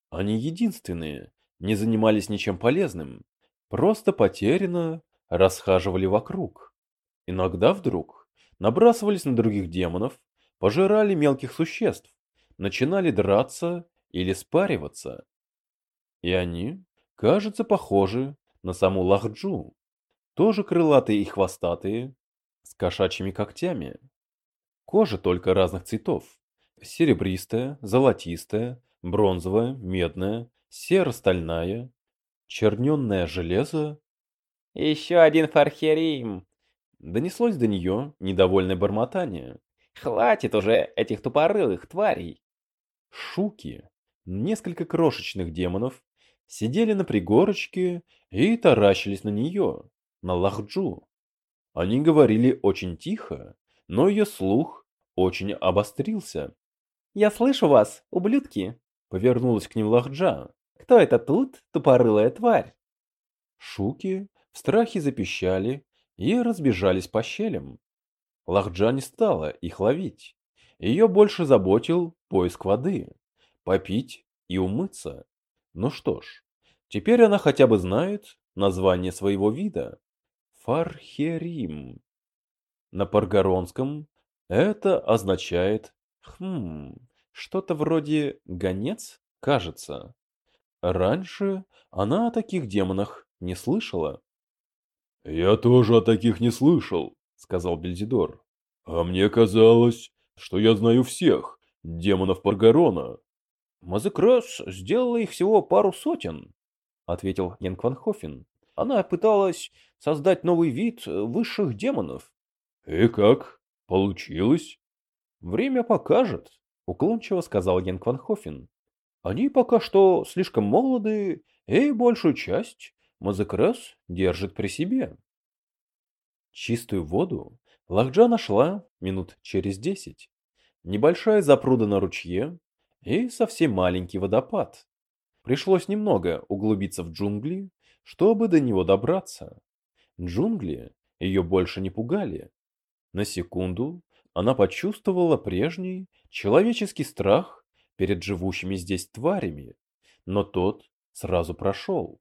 [SPEAKER 2] Они единственные, не занимались ничем полезным, просто потерянно расхаживали вокруг. Иногда вдруг набрасывались на других демонов, пожирали мелких существ, начинали драться или спариваться. И они, кажется, похожи на саму Лахджу, тоже крылатые и хвостатые, с кошачьими когтями. Кожа только разных цветов. Серебристая, золотистая, бронзовая, медная, серо-стальная, черненное железо.
[SPEAKER 1] «Еще один фархерим!»
[SPEAKER 2] Донеслось до нее недовольное бормотание.
[SPEAKER 1] «Хватит уже этих тупорылых тварей!»
[SPEAKER 2] Шуки, несколько крошечных демонов, сидели на пригорочке и таращились на нее, на Лахджу. Они говорили очень тихо, но ее слух очень обострился.
[SPEAKER 1] «Я слышу вас, ублюдки!»
[SPEAKER 2] Повернулась к ним Лахджа.
[SPEAKER 1] Кто это тут, тупорылая тварь?
[SPEAKER 2] Шуки в страхе запищали и разбежались по щелям. Лахджа не стала их ловить. Ее больше заботил поиск воды, попить и умыться. Ну что ж, теперь она хотя бы знает название своего вида. Фархерим. На паргаронском это означает «хм», что-то вроде «гонец», кажется. Раньше она о таких демонах не слышала. «Я тоже о таких не слышал», — сказал Бельзидор. «А мне казалось, что я знаю всех демонов Паргарона».
[SPEAKER 1] «Мазекрас сделала их всего пару сотен», — ответил Янг Ван Хофен. «Она пыталась создать новый вид высших демонов».
[SPEAKER 2] «И как? Получилось?»
[SPEAKER 1] «Время покажет», — уклончиво сказал Янг Ван Хофен. Они пока что слишком молоды, и большую часть Мазекрес держит при себе. Чистую воду Лахджа нашла минут через десять. Небольшая запруда на ручье и совсем маленький водопад. Пришлось немного углубиться в джунгли, чтобы до него добраться. Джунгли ее больше не пугали. На секунду она почувствовала прежний человеческий страх перед живущими здесь тварями, но тот сразу прошел.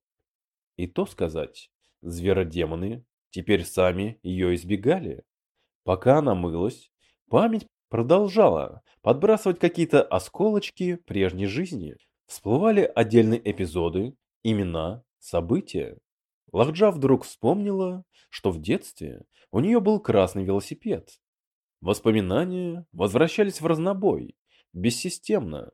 [SPEAKER 1] И то сказать, зверодемоны теперь сами ее избегали. Пока она мылась, память продолжала подбрасывать какие-то осколочки прежней жизни. Всплывали отдельные эпизоды, имена, события. Лахджа вдруг вспомнила, что в детстве у нее был красный велосипед. Воспоминания возвращались в разнобой, бессистемно.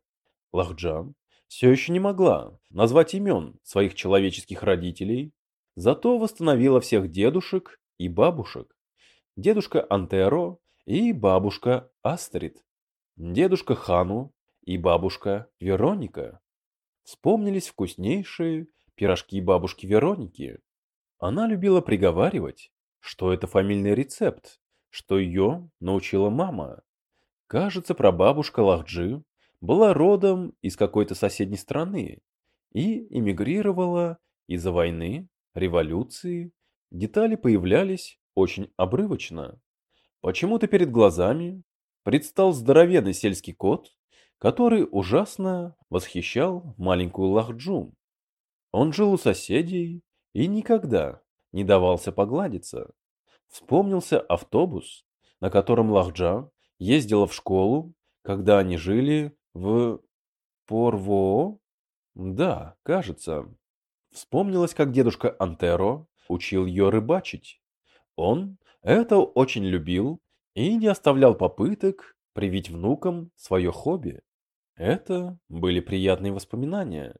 [SPEAKER 1] Лахджан все еще не могла назвать имен своих человеческих родителей, зато восстановила всех дедушек и бабушек. Дедушка Антеро и бабушка Астрид. Дедушка Хану и бабушка Вероника. Вспомнились вкуснейшие пирожки бабушки Вероники. Она любила приговаривать, что это фамильный рецепт,
[SPEAKER 2] что ее научила мама. Кажется, прабабушка Лахджи была родом из какой-то соседней страны и эмигрировала из-за войны, революции. Детали появлялись очень обрывочно. Почему-то перед глазами предстал здоровенный сельский кот, который ужасно восхищал маленькую Лахджу. Он жил у соседей и никогда не давался погладиться. Вспомнился автобус, на котором Лахджа ездила в школу, когда они жили в Порво. Да, кажется. Вспомнилось, как дедушка Антеро учил ее рыбачить. Он это очень любил и не оставлял попыток привить внукам свое хобби. Это были приятные воспоминания.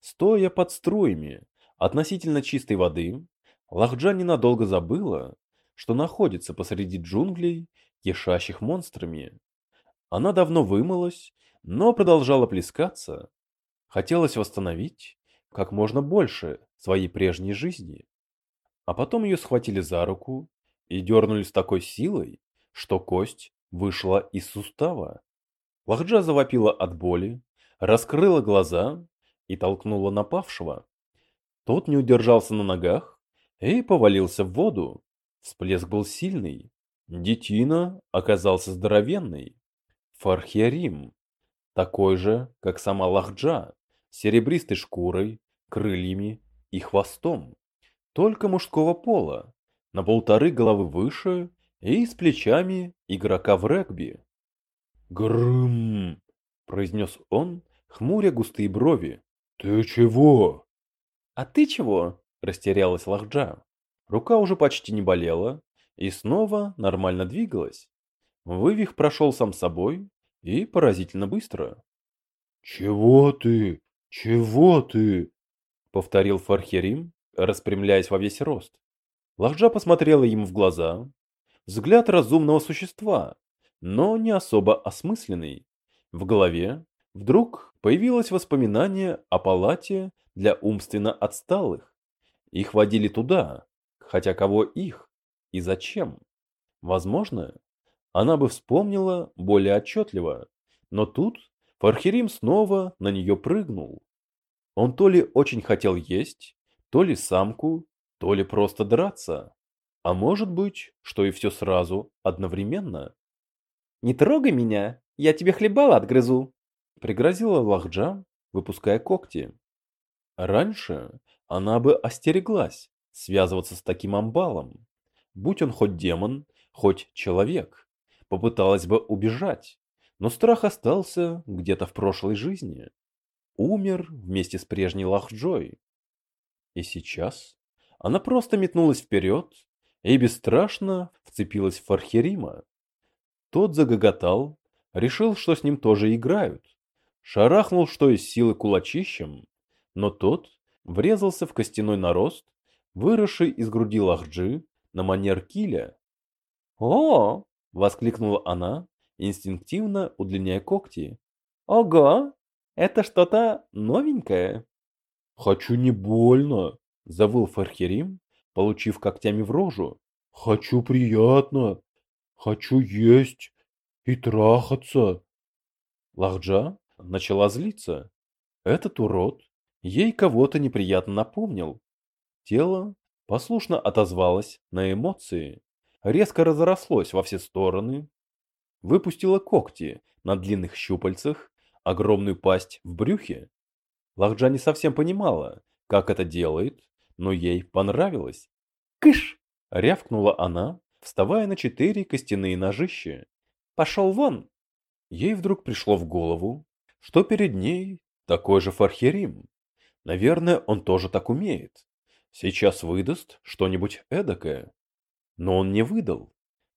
[SPEAKER 2] Стоя под струями относительно чистой воды, Лахджа ненадолго забыла, что находится посреди джунглей, кишащих монстрами. Она давно вымылась, но продолжала плескаться. Хотелось восстановить как можно больше своей прежней жизни. А потом ее схватили за руку и дернули с такой силой, что кость вышла из сустава. Лахджа завопила от боли, раскрыла глаза и толкнула напавшего. Тот не удержался на ногах и повалился в воду. Всплеск был сильный. Детина оказался здоровенный. Фархиарим, такой же, как сама Лахджа, серебристой шкурой, крыльями и хвостом. Только мужского пола, на полторы головы выше и с плечами игрока в регби. «Грым!» – произнес он, хмуря густые брови. «Ты чего?»
[SPEAKER 1] «А ты чего?» – растерялась Лахджа. Рука уже почти не болела и снова нормально двигалась. Вывих прошел сам собой и поразительно быстро.
[SPEAKER 2] «Чего ты? Чего ты?» – повторил Фархерим, распрямляясь во весь рост.
[SPEAKER 1] Лахджа посмотрела ему в глаза. Взгляд разумного существа, но не особо осмысленный. В голове Вдруг появилось воспоминание о палате для умственно отсталых. Их водили туда, хотя кого их и зачем? Возможно, она бы вспомнила более отчетливо, но тут Фархирим снова на нее прыгнул. Он то ли очень хотел есть, то ли самку, то ли просто драться. А может быть, что и все сразу, одновременно. «Не трогай меня, я тебе хлебала отгрызу», Пригрозила Лахджа, выпуская когти. Раньше она бы остереглась связываться с таким амбалом. Будь он хоть демон, хоть человек, попыталась бы убежать, но страх остался где-то в прошлой жизни. Умер вместе с прежней Лахджой. И сейчас она просто метнулась вперед и бесстрашно вцепилась в Фархерима. Тот загоготал, решил, что с ним тоже играют, шарахнул что из силы кулачищем, но тот врезался в костяной нарост, выросший из груди лахджи на манер киля. «О!» — воскликнула она, инстинктивно удлиняя когти. «Ого! Это что-то новенькое!»
[SPEAKER 2] «Хочу не больно!» — завыл Фархерим, получив когтями в рожу. «Хочу приятно! Хочу есть и трахаться!»
[SPEAKER 1] Лахджа начала злиться. Этот урод ей кого-то неприятно напомнил. Тело послушно отозвалось на эмоции, резко разрослось во все стороны, выпустило когти на длинных щупальцах, огромную пасть в брюхе. Лахджа не совсем понимала, как это делает, но ей понравилось. «Кыш!» — рявкнула она, вставая на четыре костяные ножища. «Пошел вон!» Ей вдруг пришло в голову, что перед ней такой же Фархерим. Наверное, он тоже так умеет. Сейчас выдаст что-нибудь эдакое. Но он не выдал.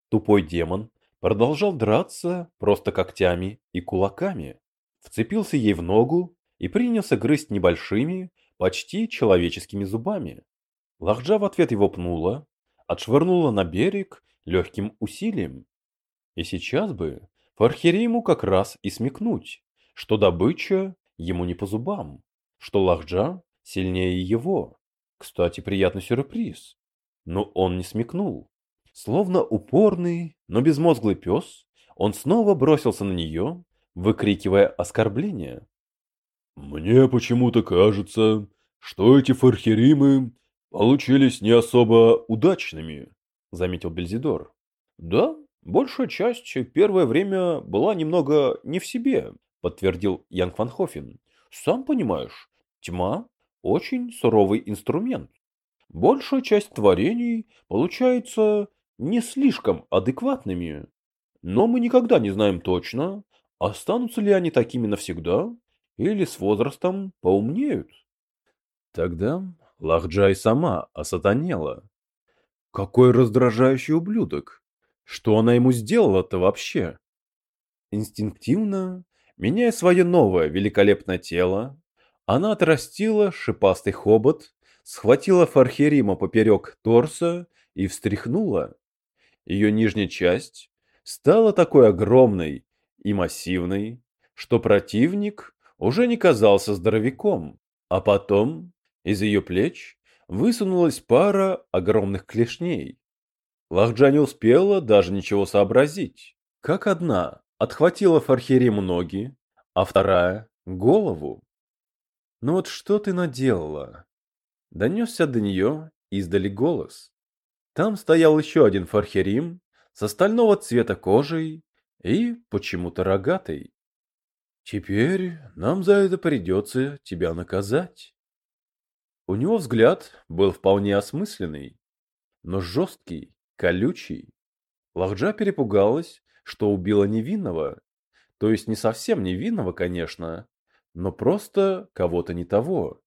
[SPEAKER 1] Тупой демон продолжал драться просто когтями и кулаками. Вцепился ей в ногу и принялся грызть небольшими, почти человеческими зубами. Лахджа в ответ его пнула, отшвырнула на берег легким усилием. И сейчас бы Фархериму как раз и смекнуть, что добыча ему не по зубам, что Лахджа сильнее его. Кстати, приятный сюрприз. Но он не смекнул.
[SPEAKER 2] Словно упорный, но безмозглый пес, он снова бросился на нее, выкрикивая оскорбления. «Мне почему-то кажется, что эти фархеримы получились не особо удачными», — заметил Бельзидор. «Да, большая часть первое время была немного не в себе», — подтвердил Янг Ван Хофен. «Сам понимаешь, тьма — очень суровый инструмент. Большая часть творений получается не слишком адекватными. Но мы никогда не знаем точно, останутся ли они такими навсегда или с возрастом поумнеют. Тогда Лахджай сама осатанела. Какой раздражающий ублюдок! Что она ему сделала-то вообще? Инстинктивно, меняя свое новое великолепное тело, она отрастила шипастый хобот, схватила Фархерима поперек торса и встряхнула. Ее нижняя часть стала такой огромной и массивной, что противник уже не казался здоровяком, а потом из ее плеч высунулась пара огромных клешней. Лахджа не успела даже ничего сообразить, как одна отхватила Фархериму ноги, а вторая — голову. «Ну вот что ты наделала?» Донесся до нее издали голос. Там стоял еще один фархерим с стального цвета кожей и почему-то рогатый. Теперь нам за это придется тебя наказать. У него взгляд был вполне осмысленный, но жесткий, колючий. Лахджа перепугалась, что убила невинного. То есть не совсем невинного, конечно, но просто кого-то не того.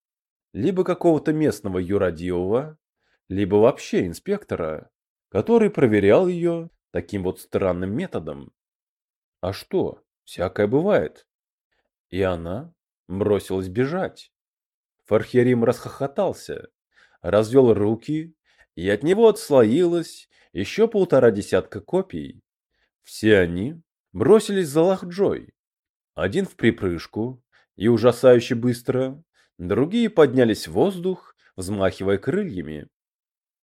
[SPEAKER 2] Либо какого-то местного юродивого, либо вообще инспектора, который проверял ее таким вот странным методом. А что, всякое бывает. И она бросилась бежать. Фархерим расхохотался, развел руки, и от него отслоилось еще полтора десятка копий. Все они бросились за Лахджой. Один в припрыжку и ужасающе быстро, другие поднялись в воздух, взмахивая крыльями.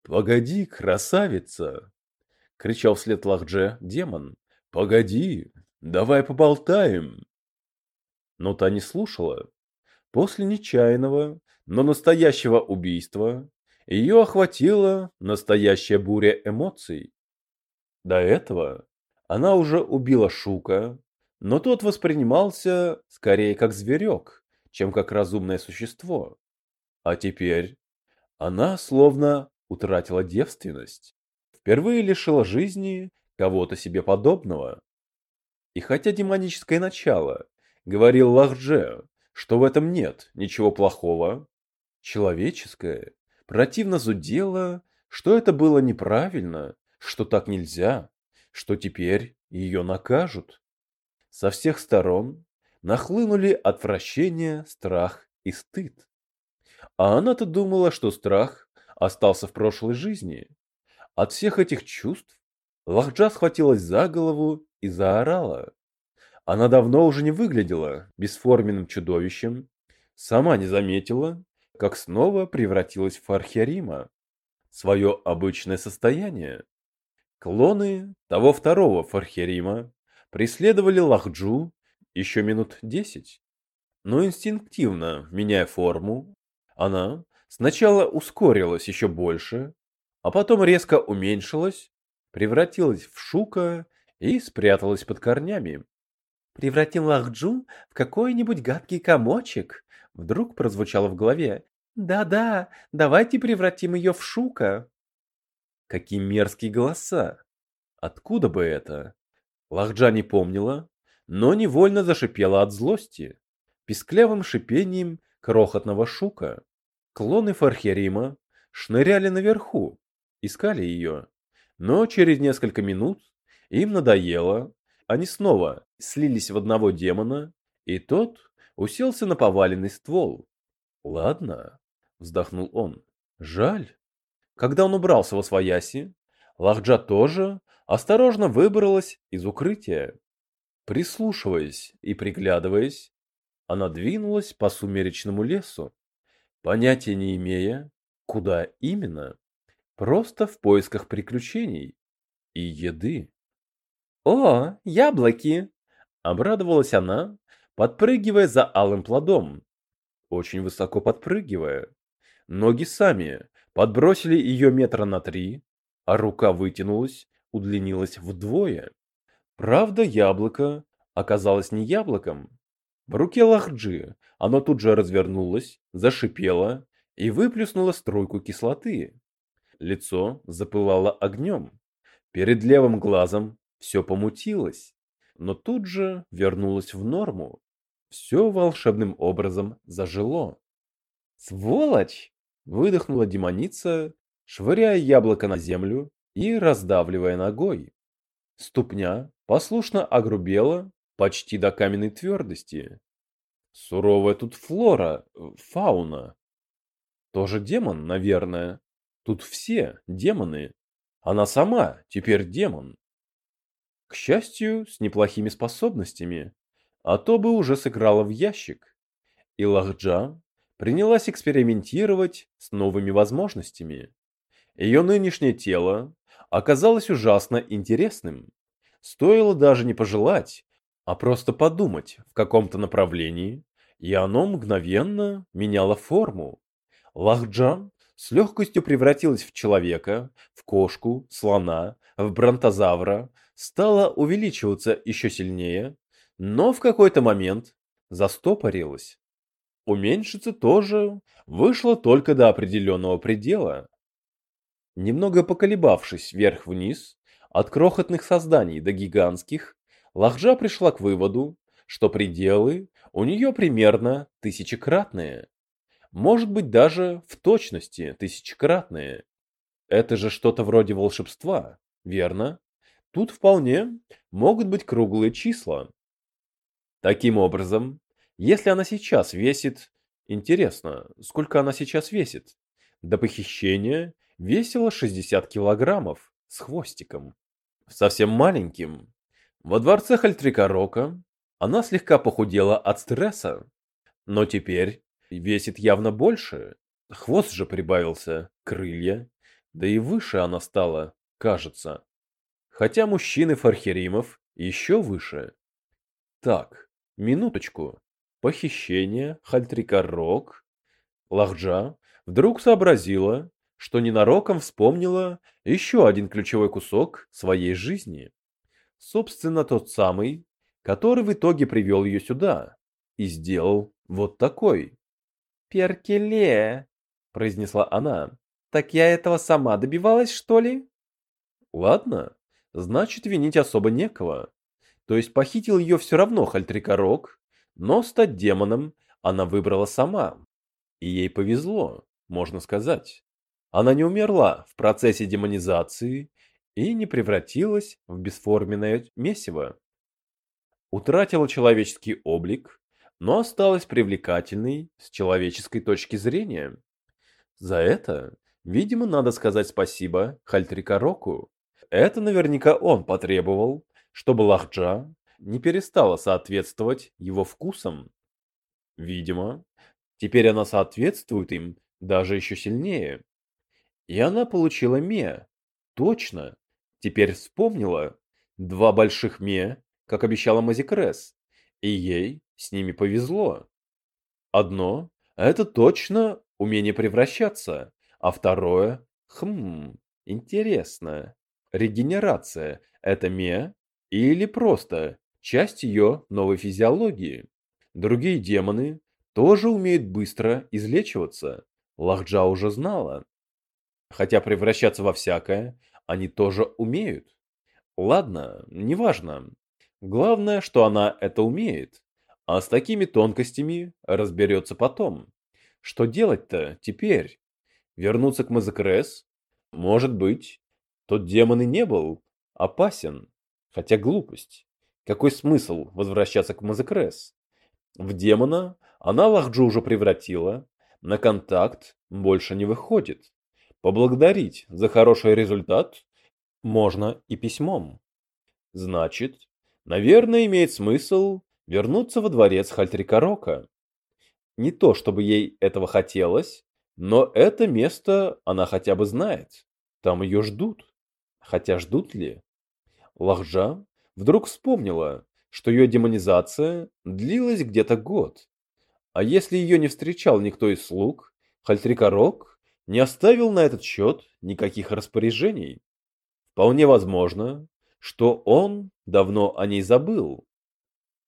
[SPEAKER 2] «Погоди, красавица!» — кричал вслед Лахдже демон. «Погоди, давай поболтаем!» Но та не слушала. После нечаянного, но настоящего убийства ее охватила настоящая буря эмоций. До этого она уже убила Шука, но тот воспринимался скорее как зверек, чем как разумное существо. А теперь она словно утратила девственность, впервые лишила жизни кого-то себе подобного. И хотя демоническое начало говорил Лахдже, что в этом нет ничего плохого, человеческое противно зудело, что это было неправильно, что так нельзя, что теперь ее накажут. Со всех сторон нахлынули отвращение, страх и стыд. А она-то думала, что страх остался в прошлой жизни. От всех этих чувств Лахджа схватилась за голову и заорала. Она давно уже не выглядела бесформенным чудовищем, сама не заметила, как снова превратилась в Фархерима, свое обычное состояние. Клоны того второго Фархерима преследовали Лахджу еще минут десять, но инстинктивно, меняя форму, она сначала ускорилась еще больше, а потом резко уменьшилась, превратилась в шука и спряталась под корнями. «Превратил Лахджу в какой-нибудь гадкий комочек», — вдруг прозвучало в голове. «Да-да, давайте превратим ее в шука». Какие мерзкие голоса! Откуда бы это? Лахджа не помнила, но невольно зашипела от злости, писклявым шипением крохотного шука. Клоны Фархерима шныряли наверху, искали ее. Но через несколько минут им надоело, они снова слились в одного демона, и тот уселся на поваленный ствол. «Ладно», — вздохнул он, — «жаль». Когда он убрался во свояси, Лахджа тоже осторожно выбралась из укрытия. Прислушиваясь и приглядываясь, она двинулась по сумеречному лесу понятия не имея, куда именно, просто в поисках приключений. и еды.
[SPEAKER 1] «О, яблоки!» – обрадовалась она, подпрыгивая за алым плодом. Очень высоко подпрыгивая. Ноги сами подбросили ее метра на три, а рука вытянулась, удлинилась вдвое. Правда, яблоко оказалось не яблоком. В руке Лахджи оно тут же развернулось, зашипело и выплюснуло струйку кислоты. Лицо запылало огнем. Перед левым глазом все помутилось, но тут же вернулось в норму. Все волшебным образом зажило. «Сволочь!» – выдохнула демоница, швыряя яблоко на землю и раздавливая ногой. Ступня послушно огрубела почти до каменной твердости. Суровая тут флора, фауна. Тоже демон, наверное. Тут все демоны. Она сама теперь демон. К счастью, с неплохими способностями, а то бы уже сыграла в ящик. И Лахджа принялась экспериментировать с новыми возможностями. Ее нынешнее тело оказалось ужасно интересным. Стоило даже не пожелать, а просто подумать в каком-то направлении, и оно мгновенно меняло форму. Лахджа с легкостью превратилась в человека, в кошку, слона, в бронтозавра, стала увеличиваться еще сильнее, но в какой-то момент застопорилась. Уменьшиться тоже вышло только до определенного предела. Немного поколебавшись вверх-вниз, от крохотных созданий до гигантских, Лахжа пришла к выводу, что пределы у нее примерно тысячекратные. Может быть даже в точности тысячекратные. Это же что-то вроде волшебства, верно? Тут вполне могут быть круглые числа. Таким образом, если она сейчас весит... Интересно, сколько она сейчас весит? До похищения весила 60 килограммов с хвостиком. Совсем маленьким. Во дворце Хальтрикорока она слегка похудела от стресса, но теперь весит явно больше. Хвост же прибавился, крылья, да и выше она стала, кажется. Хотя мужчины Фархеримов еще выше. Так, минуточку. Похищение, Хальтрикорок. Лахджа вдруг сообразила, что ненароком вспомнила еще один ключевой кусок своей жизни. Собственно, тот самый, который в итоге привел ее сюда и сделал вот такой. «Перкеле», — произнесла она, — «так я этого сама добивалась, что ли?» «Ладно, значит, винить особо некого. То есть похитил ее все равно Хальтрикорок, но стать демоном она выбрала сама. И ей повезло, можно сказать. Она не умерла в процессе демонизации и не превратилась в бесформенное месиво. Утратила человеческий облик, но осталась привлекательной с человеческой точки зрения. За это, видимо, надо сказать спасибо Хальтрикороку. Это наверняка он потребовал, чтобы Лахджа не перестала соответствовать его вкусам. Видимо, теперь она соответствует им даже еще сильнее. И она получила Ме. Точно. Теперь вспомнила. Два больших Ме, как обещала Мазикрес. И ей с ними повезло. Одно – это точно умение превращаться, а второе – хм, интересно. Регенерация – это Ме или просто часть ее новой физиологии? Другие демоны тоже умеют быстро излечиваться. Лахджа уже знала. Хотя превращаться во всякое они тоже умеют. Ладно, неважно. Главное, что она это умеет. А с такими тонкостями разберется потом. Что делать-то теперь? Вернуться к Мазакрес? Может быть. Тот демон и не был опасен. Хотя глупость. Какой смысл возвращаться к Мазакрес? В демона она Лахджу уже превратила. На контакт больше не выходит. Поблагодарить за хороший результат можно и письмом. Значит, наверное, имеет смысл вернуться во дворец Хальтрикорока. Не то, чтобы ей этого хотелось, но это место она хотя бы знает. Там ее ждут. Хотя ждут ли?
[SPEAKER 2] Лахжа вдруг вспомнила, что ее демонизация длилась где-то год. А если ее не встречал никто из слуг, Хальтрикорок не оставил на этот счет никаких распоряжений. Вполне возможно, что он давно о ней забыл.